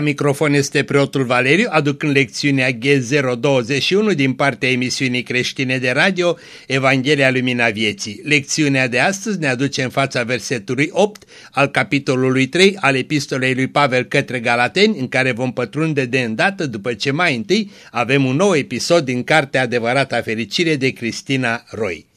La microfon este preotul Valeriu, aducând lecțiunea G021 din partea emisiunii creștine de radio Evanghelia Lumina Vieții. Lecțiunea de astăzi ne aduce în fața versetului 8 al capitolului 3 al epistolei lui Pavel către Galateni, în care vom pătrunde de îndată după ce mai întâi avem un nou episod din cartea Adevărata Fericire de Cristina Roy.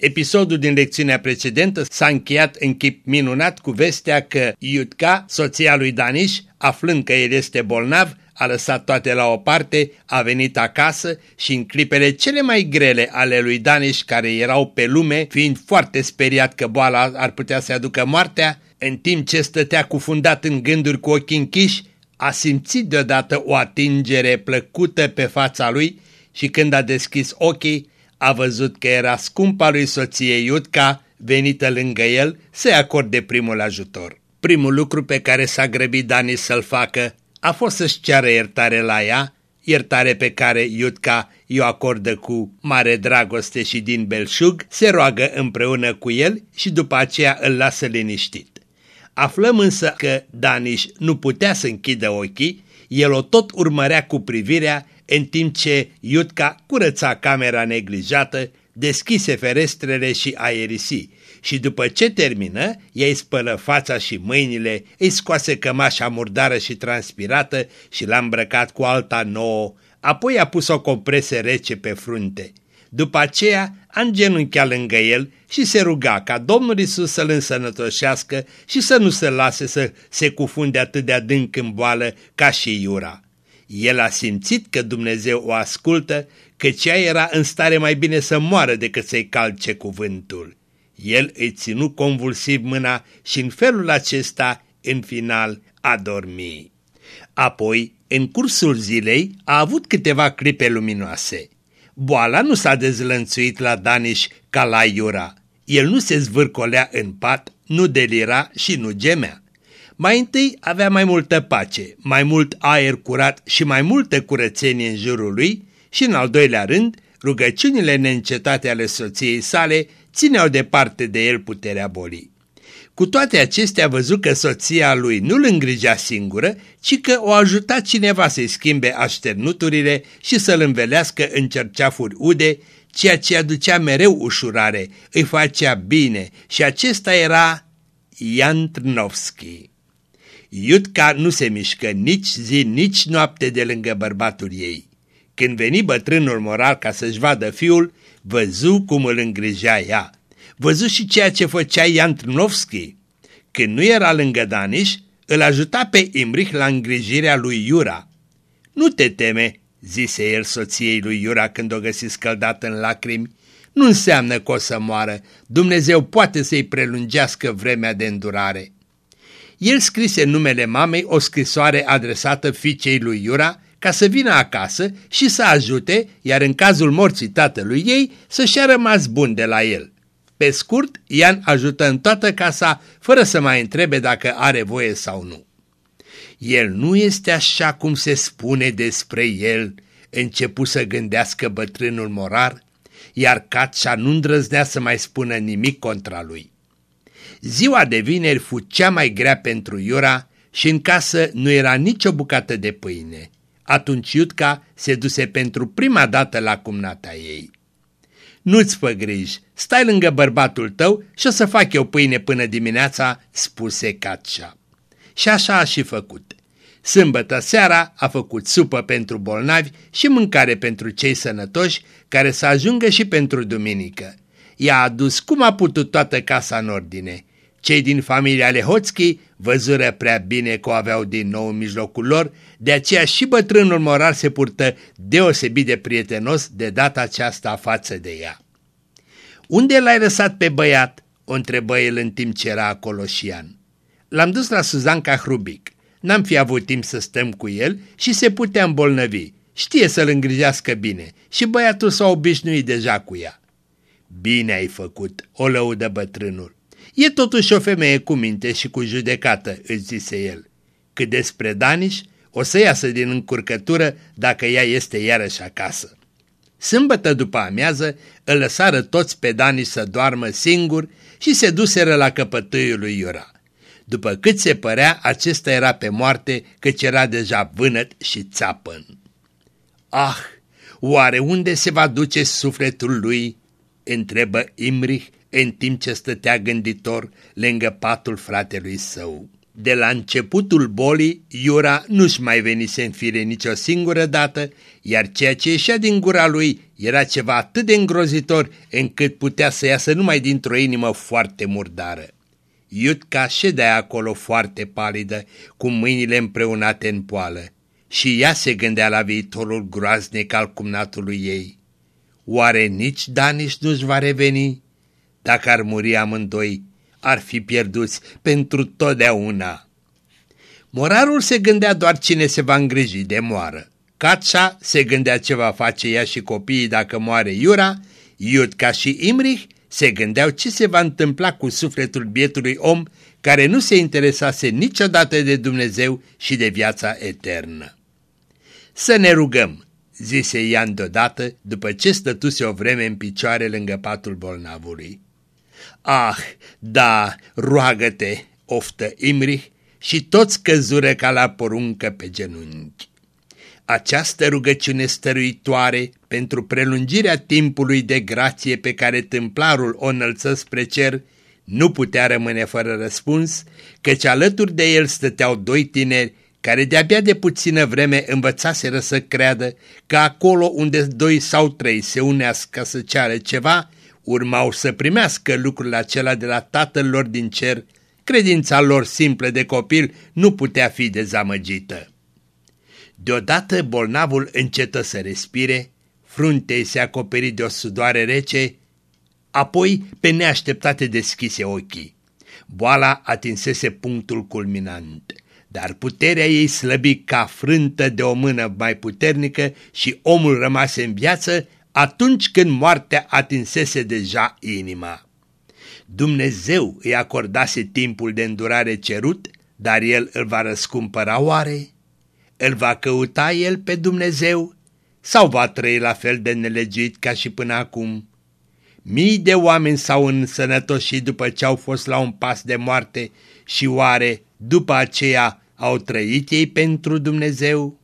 Episodul din lecțiunea precedentă s-a încheiat în chip minunat cu vestea că Iutca, soția lui Daniș, aflând că el este bolnav, a lăsat toate la o parte, a venit acasă și în clipele cele mai grele ale lui Daniș care erau pe lume, fiind foarte speriat că boala ar putea să aducă moartea, în timp ce stătea cufundat în gânduri cu ochii închiși, a simțit deodată o atingere plăcută pe fața lui și când a deschis ochii, a văzut că era scumpa lui soție Iutca venită lângă el să-i acorde primul ajutor. Primul lucru pe care s-a grăbit Dani să-l facă a fost să-și ceară iertare la ea, iertare pe care Iutca i-o acordă cu mare dragoste și din belșug, se roagă împreună cu el și după aceea îl lasă liniștit. Aflăm însă că Daniș nu putea să închidă ochii, el o tot urmărea cu privirea în timp ce Iutca curăța camera neglijată, deschise ferestrele și aerisi și după ce termină, ei spălă fața și mâinile, îi scoase cămașa murdară și transpirată și l-a îmbrăcat cu alta nouă, apoi a pus o comprese rece pe frunte. După aceea a îngenunchiat lângă el și se ruga ca Domnul Isus să-l însănătoșească și să nu se lase să se cufunde atât de adânc în boală ca și Iura. El a simțit că Dumnezeu o ascultă, că cea era în stare mai bine să moară decât să-i calce cuvântul. El îi ținu convulsiv mâna și în felul acesta, în final, a dormi. Apoi, în cursul zilei, a avut câteva clipe luminoase. Boala nu s-a dezlănțuit la Daniș ca la Iura. El nu se zvârcolea în pat, nu delira și nu gemea. Mai întâi avea mai multă pace, mai mult aer curat și mai multă curățenie în jurul lui și, în al doilea rând, rugăciunile neîncetate ale soției sale țineau departe de el puterea bolii. Cu toate acestea a văzut că soția lui nu-l îngrijea singură, ci că o ajuta cineva să-i schimbe așternuturile și să-l învelească în cerceafuri ude, ceea ce aducea mereu ușurare, îi facea bine și acesta era Ian Trnovski. Iutca nu se mișcă nici zi, nici noapte de lângă bărbatul ei. Când veni bătrânul moral ca să-și vadă fiul, văzu cum îl îngrijea ea. Văzu și ceea ce făcea Ian Trnovski. Când nu era lângă Daniș, îl ajuta pe Imrich la îngrijirea lui Iura. Nu te teme, zise el soției lui Iura când o găsi scăldată în lacrimi, nu înseamnă că o să moară, Dumnezeu poate să-i prelungească vremea de îndurare. El scrise în numele mamei o scrisoare adresată fiicei lui Iura ca să vină acasă și să ajute, iar în cazul morții tatălui ei, să-și a rămas bun de la el. Pe scurt, Ian ajută în toată casa, fără să mai întrebe dacă are voie sau nu. El nu este așa cum se spune despre el, începu să gândească bătrânul morar, iar Catșa nu îndrăznea să mai spună nimic contra lui. Ziua de vineri fu cea mai grea pentru Iura și în casă nu era nicio bucată de pâine. Atunci Iutca se duse pentru prima dată la cumnata ei. Nu-ți fă griji, stai lângă bărbatul tău și o să fac eu pâine până dimineața, spuse Catșa. Și așa a și făcut. Sâmbătă seara a făcut supă pentru bolnavi și mâncare pentru cei sănătoși, care să ajungă și pentru duminică. I-a adus cum a putut toată casa în ordine. Cei din familia Lehoțchi văzură prea bine că o aveau din nou în mijlocul lor, de aceea și bătrânul morar se purtă deosebit de prietenos de data aceasta față de ea. Unde l-ai lăsat pe băiat?" o întrebă el în timp ce era acolo și an. L-am dus la Suzanca Hrubic. N-am fi avut timp să stăm cu el și se putea îmbolnăvi. Știe să-l îngrijească bine și băiatul s-a obișnuit deja cu ea. Bine ai făcut, o lăudă bătrânul. E totuși o femeie cu minte și cu judecată, îți zise el. Cât despre Daniș, o să iasă din încurcătură dacă ea este iarăși acasă. Sâmbătă după amiază îl lăsară toți pe Daniș să doarmă singur și se duseră la căpătâiul lui Iura. După cât se părea, acesta era pe moarte, căci era deja vânăt și țapăn. Ah, oare unde se va duce sufletul lui? întrebă Imrich în timp ce stătea gânditor lângă patul fratelui său. De la începutul bolii, Iura nu-și mai venise în fire nicio singură dată, iar ceea ce ieșea din gura lui era ceva atât de îngrozitor încât putea să iasă numai dintr-o inimă foarte murdară. Iutca ședea acolo foarte palidă, cu mâinile împreunate în poală, și ea se gândea la viitorul groaznic al cumnatului ei. Oare nici Daniș nu-și va reveni? Dacă ar muri amândoi, ar fi pierduți pentru totdeauna. Morarul se gândea doar cine se va îngriji de moară. Catșa se gândea ce va face ea și copiii dacă moare Iura, Iutca și Imrich se gândeau ce se va întâmpla cu sufletul bietului om care nu se interesase niciodată de Dumnezeu și de viața eternă. Să ne rugăm, zise Ian deodată, după ce stătuse o vreme în picioare lângă patul bolnavului. Ah, da, roagă-te, oftă Imrich, și toți căzură ca la poruncă pe genunchi. Această rugăciune stăruitoare pentru prelungirea timpului de grație pe care tâmplarul o înălță spre cer nu putea rămâne fără răspuns, căci alături de el stăteau doi tineri care de-abia de puțină vreme învățaseră să creadă că acolo unde doi sau trei se unească să ceară ceva, urmau să primească lucrul acela de la tatăl lor din cer, credința lor simplă de copil nu putea fi dezamăgită. Deodată bolnavul încetă să respire, fruntei se acoperi de o sudoare rece, apoi pe neașteptate deschise ochii. Boala atinsese punctul culminant, dar puterea ei slăbi ca frântă de o mână mai puternică și omul rămase în viață atunci când moartea atinsese deja inima. Dumnezeu îi acordase timpul de îndurare cerut, dar el îl va răscumpăra oare? Îl va căuta el pe Dumnezeu sau va trăi la fel de nelegit ca și până acum? Mii de oameni s-au însănătoșit după ce au fost la un pas de moarte și oare după aceea au trăit ei pentru Dumnezeu?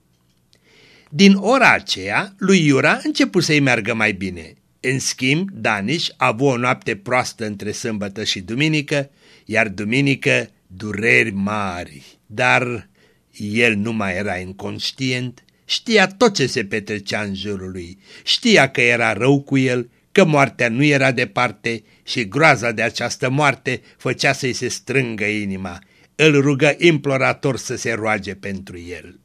Din ora aceea, lui Iura început să-i meargă mai bine. În schimb, Daniș a avut o noapte proastă între sâmbătă și duminică, iar duminică dureri mari. Dar el nu mai era inconștient, știa tot ce se petrecea în jurul lui, știa că era rău cu el, că moartea nu era departe și groaza de această moarte făcea să-i se strângă inima. Îl rugă implorator să se roage pentru el.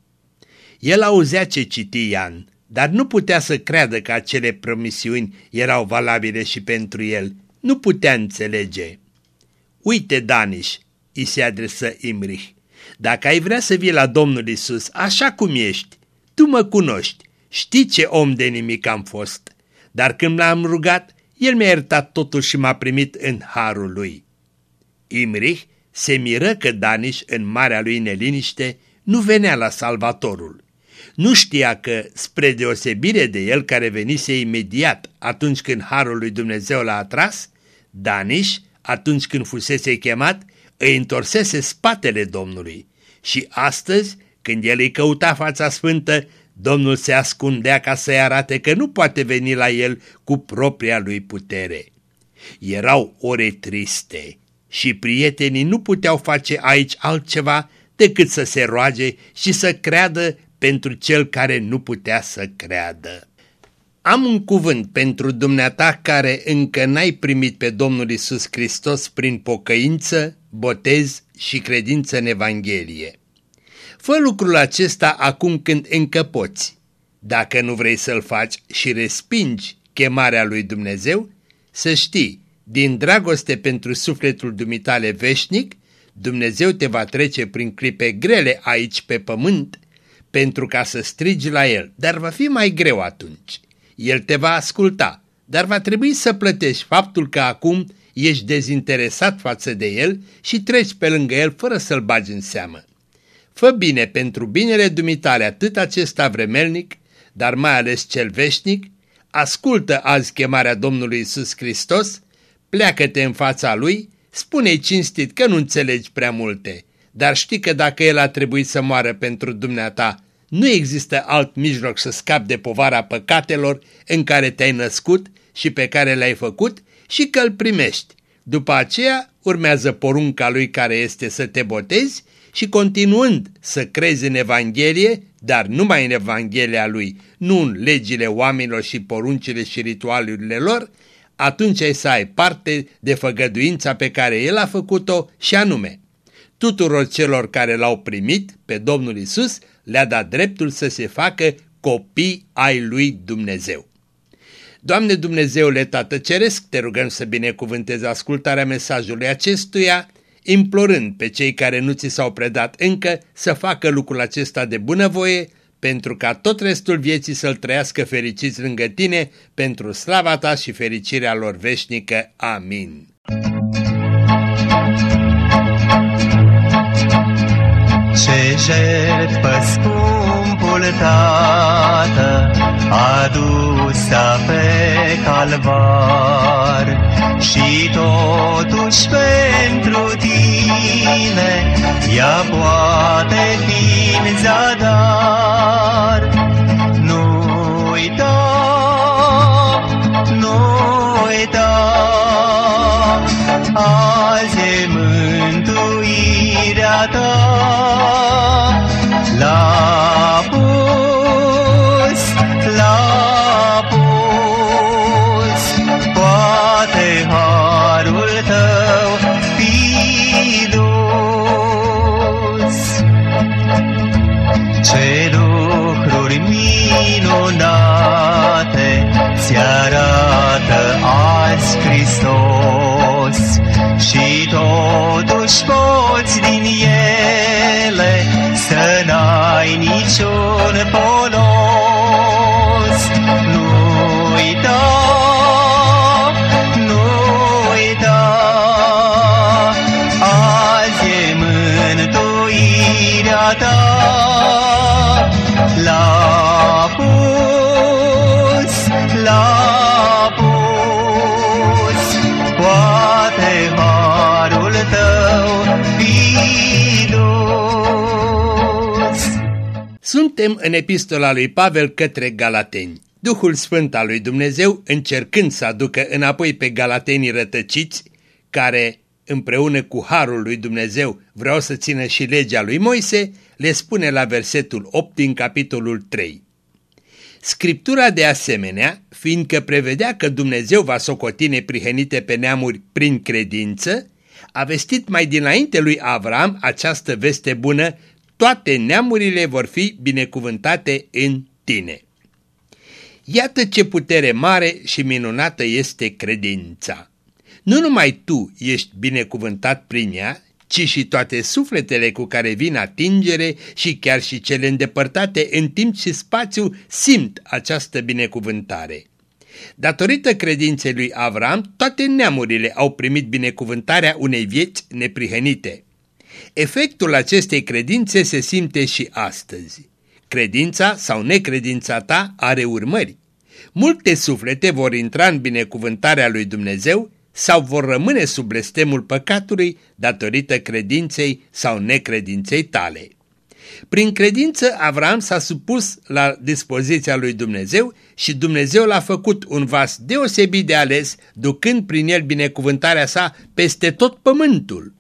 El auzea ce citi Ian, dar nu putea să creadă că acele promisiuni erau valabile și pentru el. Nu putea înțelege. Uite, Daniș, îi se adresă Imrich, dacă ai vrea să vii la Domnul Isus așa cum ești, tu mă cunoști, știi ce om de nimic am fost, dar când l-am rugat, el mi-a iertat totul și m-a primit în harul lui. Imrich se miră că Daniș, în marea lui neliniște, nu venea la salvatorul. Nu știa că, spre deosebire de el care venise imediat atunci când harul lui Dumnezeu l-a atras, Daniș, atunci când fusese chemat, îi întorsese spatele Domnului și astăzi, când el îi căuta fața sfântă, Domnul se ascundea ca să-i arate că nu poate veni la el cu propria lui putere. Erau ore triste și prietenii nu puteau face aici altceva decât să se roage și să creadă pentru cel care nu putea să creadă. Am un cuvânt pentru dumneata care încă n-ai primit pe Domnul Isus Hristos prin pocăință, botez și credință în Evanghelie. Fă lucrul acesta acum când încă poți. Dacă nu vrei să-l faci și respingi chemarea lui Dumnezeu, să știi, din dragoste pentru sufletul dumitale veșnic, Dumnezeu te va trece prin clipe grele aici pe pământ pentru ca să strigi la El, dar va fi mai greu atunci. El te va asculta, dar va trebui să plătești faptul că acum ești dezinteresat față de El și treci pe lângă El fără să-L bagi în seamă. Fă bine pentru binele dumitale atât acesta vremelnic, dar mai ales cel veșnic, ascultă azi chemarea Domnului Isus Hristos, pleacă-te în fața Lui spune-i cinstit că nu înțelegi prea multe, dar știi că dacă el a trebuit să moară pentru dumneata, nu există alt mijloc să scapi de povara păcatelor în care te-ai născut și pe care le-ai făcut și că îl primești. După aceea urmează porunca lui care este să te botezi și continuând să crezi în Evanghelie, dar numai în Evanghelia lui, nu în legile oamenilor și poruncile și ritualurile lor, atunci ai să ai parte de făgăduința pe care El a făcut-o și anume, tuturor celor care l-au primit pe Domnul Isus le-a dat dreptul să se facă copii ai lui Dumnezeu. Doamne Dumnezeule Tată Ceresc, te rugăm să binecuvântezi ascultarea mesajului acestuia, implorând pe cei care nu ți s-au predat încă să facă lucrul acesta de bunăvoie, pentru ca tot restul vieții să-L trăiască fericiți lângă tine, pentru slava ta și fericirea lor veșnică. Amin. Ce jertfă scumpul Tată adusă pe calvar și totuși pentru tine ea poate fi în zadar. Mântuirea ta. La pus, la pus, poate harul tău fi dus. Suntem în epistola lui Pavel către Galateni. Duhul Sfânt al lui Dumnezeu, încercând să aducă înapoi pe galatenii rătăciți, care, împreună cu Harul lui Dumnezeu, vreau să țină și legea lui Moise, le spune la versetul 8 din capitolul 3. Scriptura de asemenea, fiindcă prevedea că Dumnezeu va socoti neprihenite pe neamuri prin credință, a vestit mai dinainte lui Avram această veste bună, toate neamurile vor fi binecuvântate în tine. Iată ce putere mare și minunată este credința. Nu numai tu ești binecuvântat prin ea, ci și toate sufletele cu care vin atingere și chiar și cele îndepărtate în timp și spațiu simt această binecuvântare. Datorită credinței lui Avram, toate neamurile au primit binecuvântarea unei vieți neprihănite. Efectul acestei credințe se simte și astăzi. Credința sau necredința ta are urmări. Multe suflete vor intra în binecuvântarea lui Dumnezeu sau vor rămâne sub blestemul păcatului datorită credinței sau necredinței tale. Prin credință Avram s-a supus la dispoziția lui Dumnezeu și Dumnezeu l-a făcut un vas deosebit de ales, ducând prin el binecuvântarea sa peste tot pământul.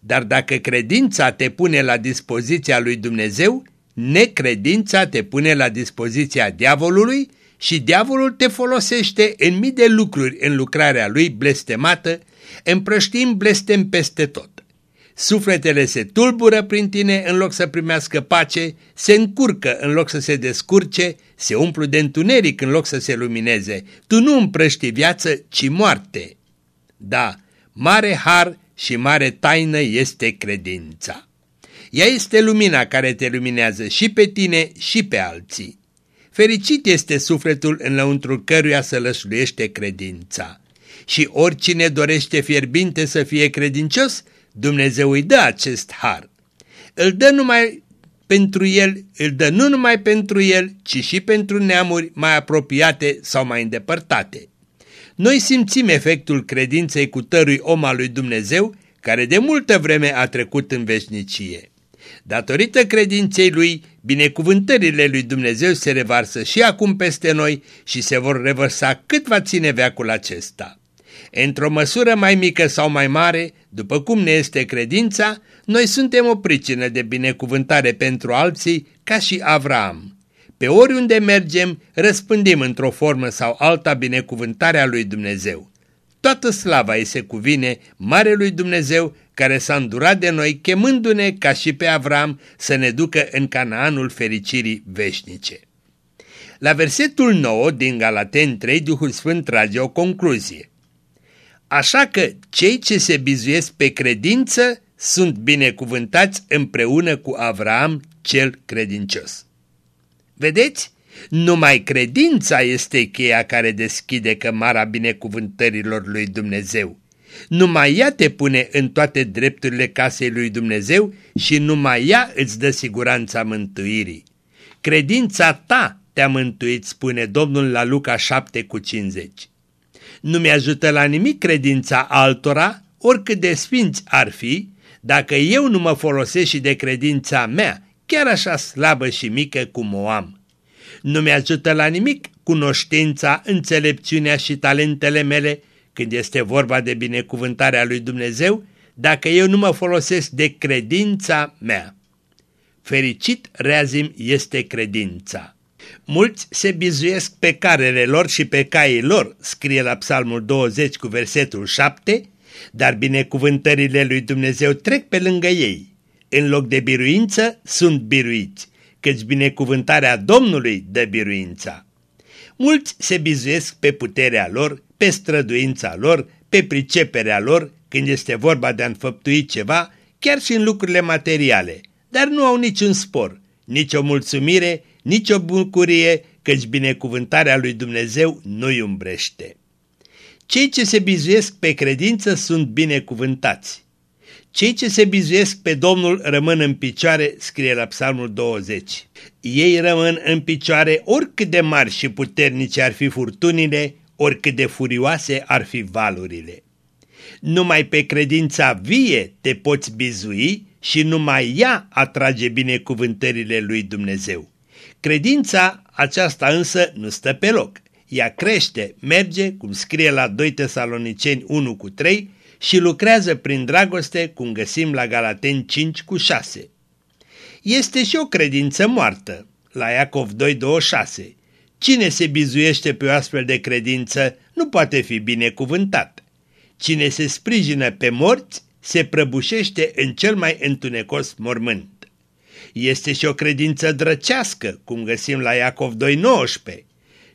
Dar dacă credința te pune la dispoziția lui Dumnezeu, necredința te pune la dispoziția diavolului și diavolul te folosește în mii de lucruri în lucrarea lui blestemată, împrăștiind blestem peste tot. Sufletele se tulbură prin tine în loc să primească pace, se încurcă în loc să se descurce, se umplu de întuneric în loc să se lumineze. Tu nu împrăști viață, ci moarte. Da, mare har și mare taină este credința. Ea este lumina care te luminează și pe tine și pe alții. Fericit este sufletul în lăuntrul căruia să lășluiește credința. Și oricine dorește fierbinte să fie credincios, Dumnezeu îi dă acest har. Îl dă numai pentru el, îl dă nu numai pentru el, ci și pentru neamuri mai apropiate sau mai îndepărtate. noi simțim efectul credinței cu tărui om al lui Dumnezeu, care de multă vreme a trecut în veșnicie. Datorită credinței lui, binecuvântările lui Dumnezeu se revarsă și acum peste noi și se vor revărsa cât va ține veacul acesta. Într-o măsură mai mică sau mai mare, după cum ne este credința, noi suntem o pricină de binecuvântare pentru alții, ca și Avram. Pe oriunde mergem, răspândim într-o formă sau alta binecuvântarea lui Dumnezeu. Toată slava îi se cuvine Marelui Dumnezeu care s-a îndurat de noi, chemându-ne ca și pe Avram să ne ducă în Canaanul fericirii veșnice. La versetul 9 din Galaten 3, Duhul Sfânt trage o concluzie. Așa că cei ce se bizuiesc pe credință sunt binecuvântați împreună cu Avram cel credincios. Vedeți? Numai credința este cheia care deschide cămara binecuvântărilor lui Dumnezeu. Numai ea te pune în toate drepturile casei lui Dumnezeu și numai ea îți dă siguranța mântuirii. Credința ta te-a mântuit, spune Domnul la Luca 7 cu 50. Nu mi-ajută la nimic credința altora, oricât de sfinți ar fi, dacă eu nu mă folosesc și de credința mea, chiar așa slabă și mică cum o am. Nu mi-ajută la nimic cunoștința, înțelepciunea și talentele mele când este vorba de binecuvântarea lui Dumnezeu, dacă eu nu mă folosesc de credința mea. Fericit reazim este credința. Mulți se bizuiesc pe carele lor și pe caii lor, scrie la psalmul 20 cu versetul 7, dar binecuvântările lui Dumnezeu trec pe lângă ei. În loc de biruință sunt biruiți, căci binecuvântarea Domnului dă biruința. Mulți se bizuiesc pe puterea lor, pe străduința lor, pe priceperea lor, când este vorba de a înfăptui ceva, chiar și în lucrurile materiale, dar nu au niciun spor, nicio mulțumire, nicio bucurie, căci binecuvântarea lui Dumnezeu nu-i umbrește. Cei ce se bizuiesc pe credință sunt binecuvântați. Cei ce se bizuiesc pe Domnul rămân în picioare, scrie la psalmul 20. Ei rămân în picioare oricât de mari și puternice ar fi furtunile, oricât de furioase ar fi valurile. Numai pe credința vie te poți bizui și numai ea atrage binecuvântările lui Dumnezeu. Credința aceasta însă nu stă pe loc. Ea crește, merge, cum scrie la 2 Tesaloniceni 1 cu 3, și lucrează prin dragoste, cum găsim la Galateni 5 cu 6. Este și o credință moartă, la Iacov 2.26. Cine se bizuiește pe o astfel de credință nu poate fi binecuvântat. Cine se sprijină pe morți se prăbușește în cel mai întunecos mormânt. Este și o credință drăcească, cum găsim la Iacov 2.19.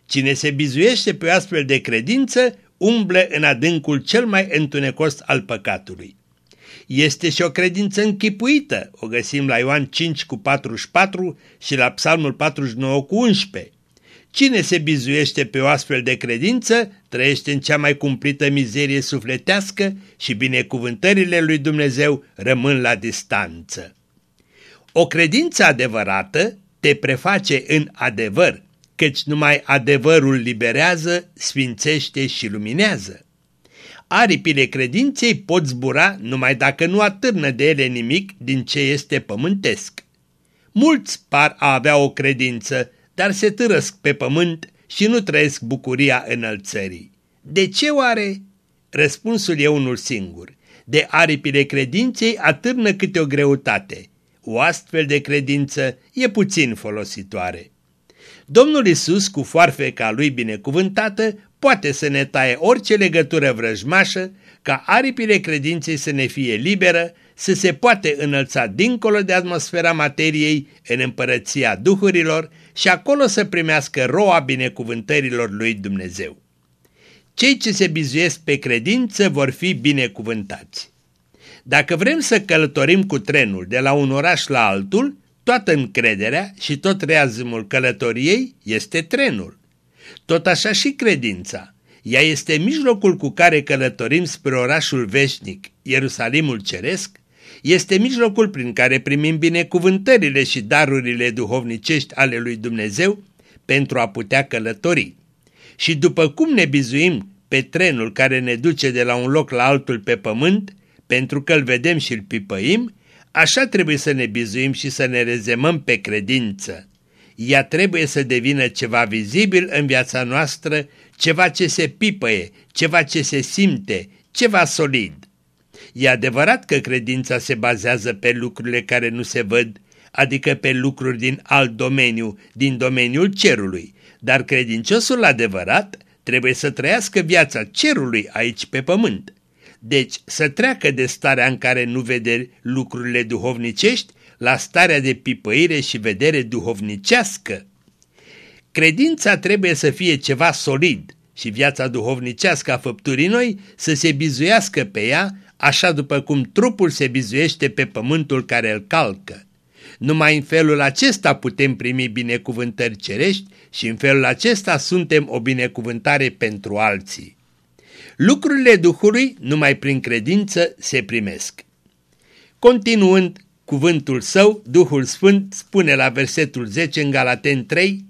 Cine se bizuiește pe o astfel de credință umble în adâncul cel mai întunecos al păcatului. Este și o credință închipuită, o găsim la Ioan 5 cu 44 și la Psalmul 49 cu 11. Cine se bizuiește pe o astfel de credință, trăiește în cea mai cumplită mizerie sufletească și binecuvântările lui Dumnezeu rămân la distanță. O credință adevărată te preface în adevăr, căci numai adevărul liberează, sfințește și luminează. Aripile credinței pot zbura numai dacă nu atârnă de ele nimic din ce este pământesc. Mulți par a avea o credință, dar se târăsc pe pământ și nu trăiesc bucuria înălțării. De ce oare? Răspunsul e unul singur. De aripile credinței atârnă câte o greutate. O astfel de credință e puțin folositoare. Domnul Isus, cu foarfeca lui binecuvântată, poate să ne taie orice legătură vrăjmașă, ca aripile credinței să ne fie liberă, să se poate înălța dincolo de atmosfera materiei în împărăția duhurilor și acolo să primească roa binecuvântărilor lui Dumnezeu. Cei ce se bizuiesc pe credință vor fi binecuvântați. Dacă vrem să călătorim cu trenul de la un oraș la altul, Toată încrederea și tot reazimul călătoriei este trenul. Tot așa și credința. Ea este mijlocul cu care călătorim spre orașul veșnic, Ierusalimul Ceresc, este mijlocul prin care primim binecuvântările și darurile duhovnicești ale lui Dumnezeu pentru a putea călători. Și după cum ne bizuim pe trenul care ne duce de la un loc la altul pe pământ, pentru că îl vedem și îl pipăim, așa trebuie să ne bizuim și să ne rezemăm pe credință. Ea trebuie să devină ceva vizibil în viața noastră, ceva ce se pipăie, ceva ce se simte, ceva solid. E adevărat că credința se bazează pe lucrurile care nu se văd, adică pe lucruri din alt domeniu, din domeniul cerului, dar credinciosul adevărat trebuie să trăiască viața cerului aici pe pământ. Deci să treacă de starea în care nu vede lucrurile duhovnicești la starea de pipăire și vedere duhovnicească. Credința trebuie să fie ceva solid și viața duhovnicească a făpturii noi să se bizuiască pe ea, așa după cum trupul se bizuiește pe pământul care îl calcă. Numai în felul acesta putem primi binecuvântări cerești și în felul acesta suntem o binecuvântare pentru alții. Lucrurile Duhului numai prin credință se primesc. Continuând cuvântul său, Duhul Sfânt spune la versetul 10 în Galaten 3,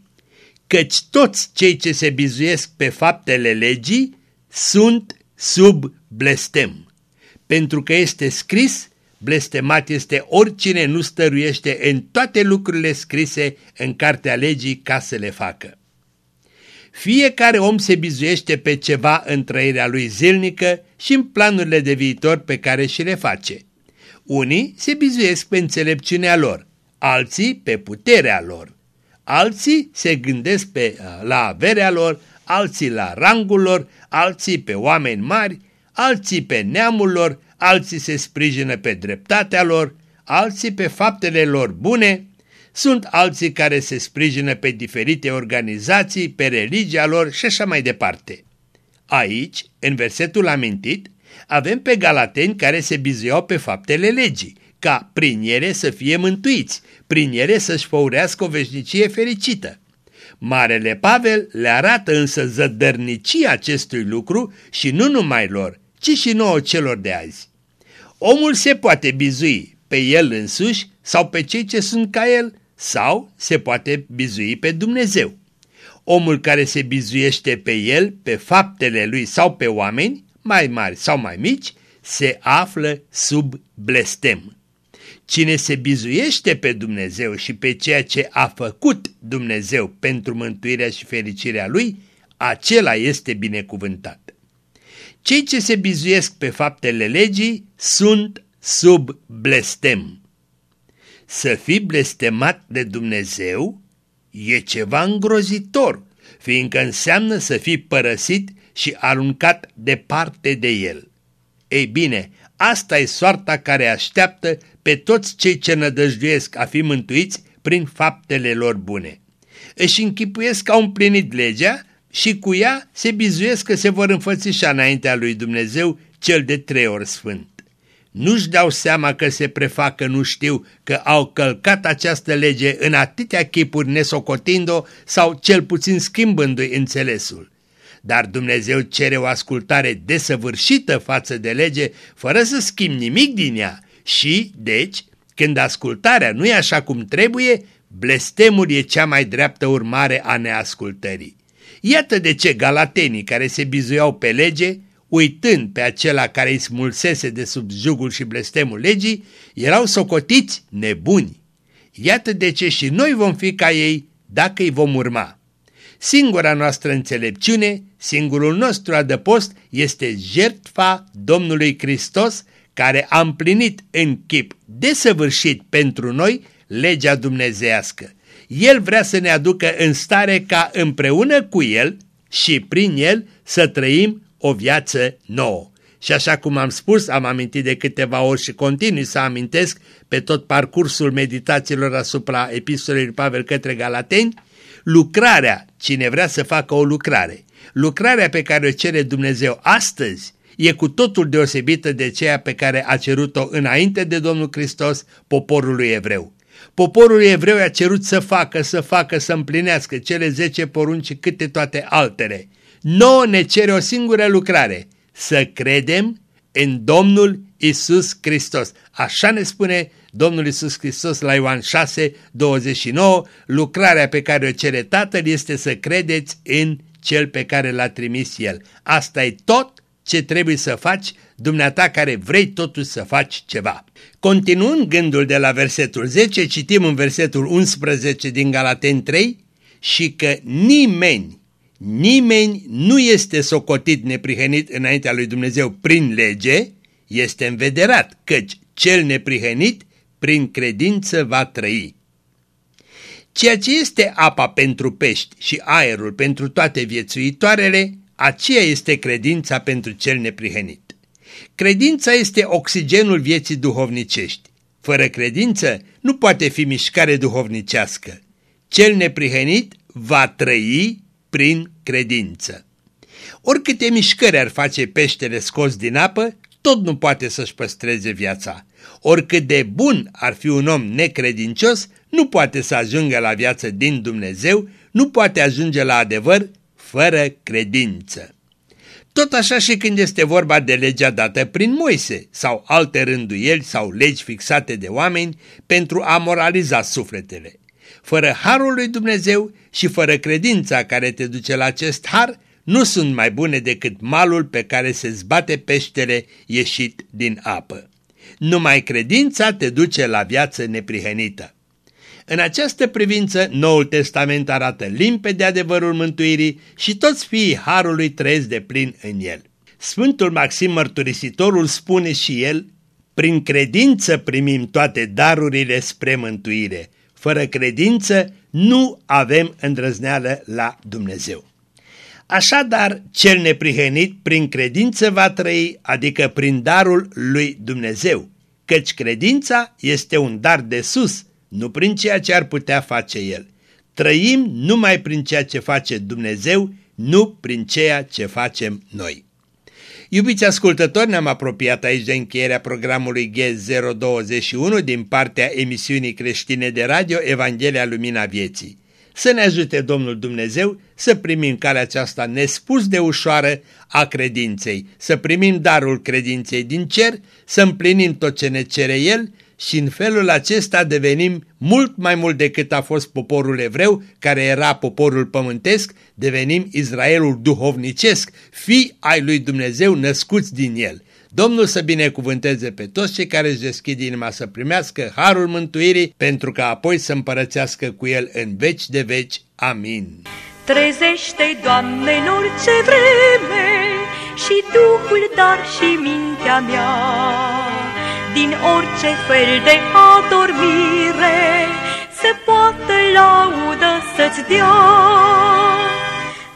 căci toți cei ce se bizuiesc pe faptele legii sunt sub blestem, pentru că este scris, blestemat este oricine nu stăruiește în toate lucrurile scrise în cartea legii ca să le facă. Fiecare om se bizuiește pe ceva în trăirea lui zilnică și în planurile de viitor pe care și le face. Unii se bizuiesc pe înțelepciunea lor, alții pe puterea lor. Alții se gândesc pe, la averea lor, alții la rangul lor, alții pe oameni mari, alții pe neamul lor, alții se sprijină pe dreptatea lor, alții pe faptele lor bune, sunt alții care se sprijină pe diferite organizații, pe religia lor și așa mai departe. Aici, în versetul amintit, avem pe galateni care se bizuiau pe faptele legii, ca prin ele să fie mântuiți, prin ele să-și făurească o veșnicie fericită. Marele Pavel le arată însă zădărnicia acestui lucru și nu numai lor, ci și nouă celor de azi. Omul se poate bizui pe el însuși sau pe cei ce sunt ca el, sau se poate bizui pe Dumnezeu. Omul care se bizuiește pe el, pe faptele lui sau pe oameni, mai mari sau mai mici, se află sub blestem. Cine se bizuiește pe Dumnezeu și pe ceea ce a făcut Dumnezeu pentru mântuirea și fericirea lui, acela este binecuvântat. Cei ce se bizuiesc pe faptele legii sunt sub blestem. Să fii blestemat de Dumnezeu e ceva îngrozitor, fiindcă înseamnă să fii părăsit și aruncat departe de El. Ei bine, asta e soarta care așteaptă pe toți cei ce nădăjduiesc a fi mântuiți prin faptele lor bune. Își închipuiesc că au împlinit legea și cu ea se bizuiesc că se vor înfățișa înaintea lui Dumnezeu cel de trei ori sfânt. Nu-și dau seama că se prefacă nu știu că au călcat această lege în atâtea chipuri nesocotind-o sau cel puțin schimbându-i înțelesul. Dar Dumnezeu cere o ascultare desăvârșită față de lege, fără să schimb nimic din ea și, deci, când ascultarea nu e așa cum trebuie, blestemul e cea mai dreaptă urmare a neascultării. Iată de ce galatenii care se bizuiau pe lege, uitând pe acela care îi smulsese de sub jugul și blestemul legii, erau socotiți nebuni. Iată de ce și noi vom fi ca ei dacă îi vom urma. Singura noastră înțelepciune, singurul nostru adăpost este jertfa Domnului Hristos care a împlinit în chip desăvârșit pentru noi legea dumnezească. El vrea să ne aducă în stare ca împreună cu El și prin El să trăim o viață nouă. Și așa cum am spus, am amintit de câteva ori și continui să amintesc pe tot parcursul meditațiilor asupra epistolei lui Pavel către Galateni, lucrarea, cine vrea să facă o lucrare, lucrarea pe care o cere Dumnezeu astăzi e cu totul deosebită de ceea pe care a cerut-o înainte de Domnul Hristos poporului evreu. Poporul evreu a cerut să facă, să facă, să împlinească cele zece porunci câte toate altele. Nouă ne cere o singură lucrare, să credem în Domnul Isus Hristos. Așa ne spune Domnul Isus Hristos la Ioan 6, 29, lucrarea pe care o cere Tatăl este să credeți în cel pe care l-a trimis el. Asta e tot ce trebuie să faci, dumneata care vrei totuși să faci ceva. Continuând gândul de la versetul 10, citim în versetul 11 din Galaten 3 și că nimeni, nimeni nu este socotit neprihănit înaintea lui Dumnezeu prin lege, este învederat, căci cel neprihănit prin credință va trăi. Ceea ce este apa pentru pești și aerul pentru toate viețuitoarele, aceea este credința pentru cel neprihănit. Credința este oxigenul vieții duhovnicești. Fără credință nu poate fi mișcare duhovnicească. Cel neprihănit va trăi prin credință. Oricâte mișcări ar face peștele scos din apă, tot nu poate să-și păstreze viața. Oricât de bun ar fi un om necredincios, nu poate să ajungă la viață din Dumnezeu, nu poate ajunge la adevăr fără credință. Tot așa și când este vorba de legea dată prin Moise sau alte rânduieli sau legi fixate de oameni pentru a moraliza sufletele. Fără harul lui Dumnezeu și fără credința care te duce la acest har, nu sunt mai bune decât malul pe care se zbate peștele ieșit din apă. Numai credința te duce la viață neprihănită. În această privință, Noul Testament arată limpede adevărul mântuirii și toți fiii Harului trăiesc de plin în el. Sfântul Maxim Mărturisitorul spune și el, prin credință primim toate darurile spre mântuire. Fără credință nu avem îndrăzneală la Dumnezeu. Așadar, cel neprihănit prin credință va trăi, adică prin darul lui Dumnezeu, căci credința este un dar de sus, nu prin ceea ce ar putea face El. Trăim numai prin ceea ce face Dumnezeu, nu prin ceea ce facem noi. Iubiți ascultători, ne-am apropiat aici de încheierea programului G021 din partea emisiunii creștine de radio Evanghelia Lumina Vieții. Să ne ajute Domnul Dumnezeu să primim calea aceasta nespus de ușoară a credinței, să primim darul credinței din cer, să împlinim tot ce ne cere El și în felul acesta devenim mult mai mult decât a fost poporul evreu, care era poporul pământesc, devenim Israelul duhovnicesc, fi ai lui Dumnezeu născuți din el. Domnul să binecuvânteze pe toți cei care își deschid inima să primească harul mântuirii, pentru că apoi să împărățească cu el în veci de veci. Amin. Trezește, Doamne, în orice vreme și Duhul, dar și mintea mea din orice fel de adormire, se poate laudă să-ți dea.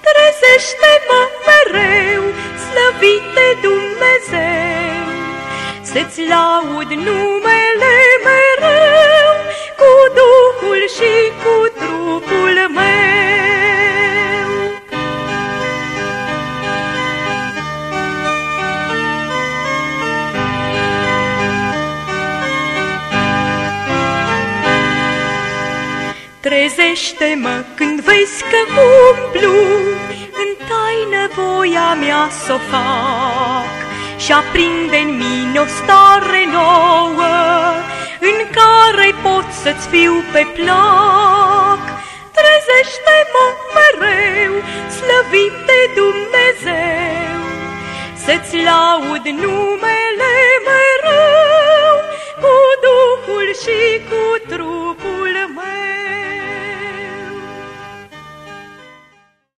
Trezește-mă mereu, slăvite Dumnezeu, să-ți laud numele Găsește-mă când vezi că umplu În taină voia mea s-o fac. Și aprinde în mine o stare nouă În care pot să-ți fiu pe plac. Trezește-mă mereu, slăvit de Dumnezeu Să-ți laud numele mereu Cu Duhul și cu trupul meu.